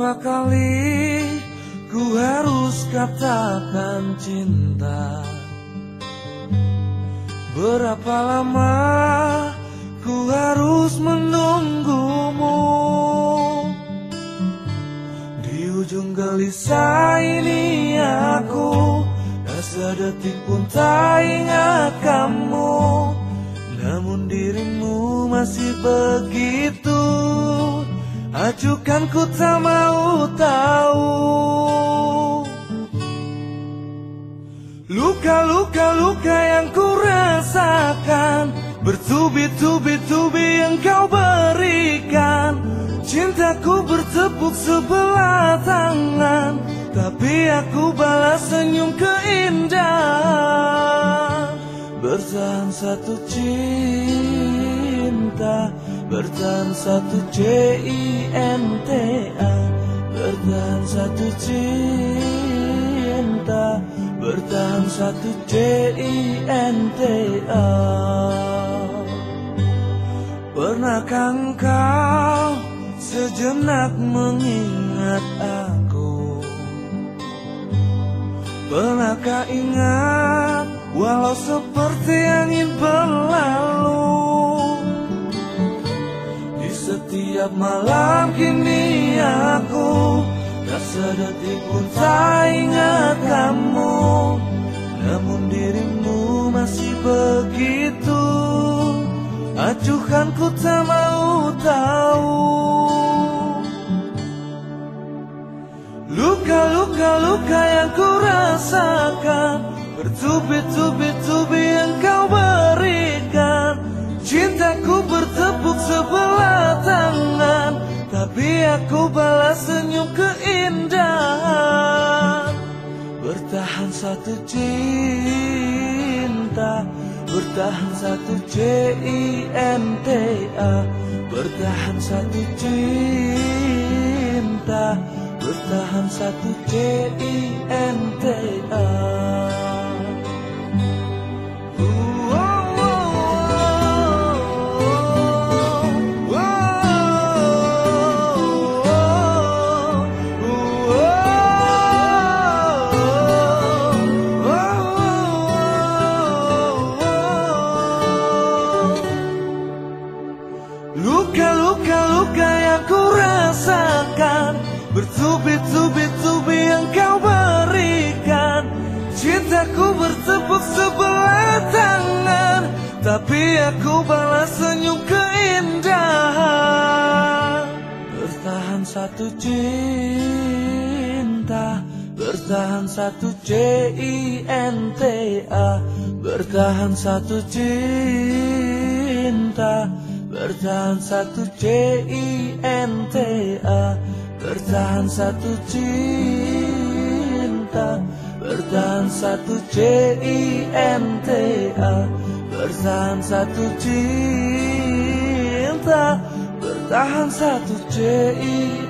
Berapa kali ku harus katakan cinta. Berapa lama ku harus menunggumu? Di ujung gelisah ini aku Tak sedetik pun tak ingat kamu. Namun dirimu masih begitu Acukan ku tak mau tahu. Luka-luka luka yang ku rasakan Bertubi-tubi-tubi yang kau berikan. Cintaku bertepuk sebelah tangan Tapi aku balas senyum keindahan. Bertahan satu cinta Bertahan satu C-I-N-T-A Bertahan satu cinta. Bertahan satu C-I-N-T-A Pernahkah engkau sejenak mengingat aku? Pernahkah ingat walau seperti angin berlalu setiap malam kini aku Tak sedetik pun tak ingat kamu. Namun dirimu masih begitu. Acuhkan ku tak mau tahu. Luka-luka luka yang ku rasakan Bertubi-tubi-tubi bertepuk sebelah tangan Tapi aku balas senyum keindahan. Bertahan satu cinta Bertahan satu C-I-N-T-A Bertahan satu cinta Bertahan satu C-I-N-T-A Tapi aku balas senyum keindahan. Bertahan satu cinta. Bertahan satu C-I-N-T-A. Bertahan satu cinta. Bertahan satu C-I-N-T-A. Bertahan satu cinta. Bertahan satu C-I-N-T-A Bertahan satu cinta Bertahan satu C-I-N-T-A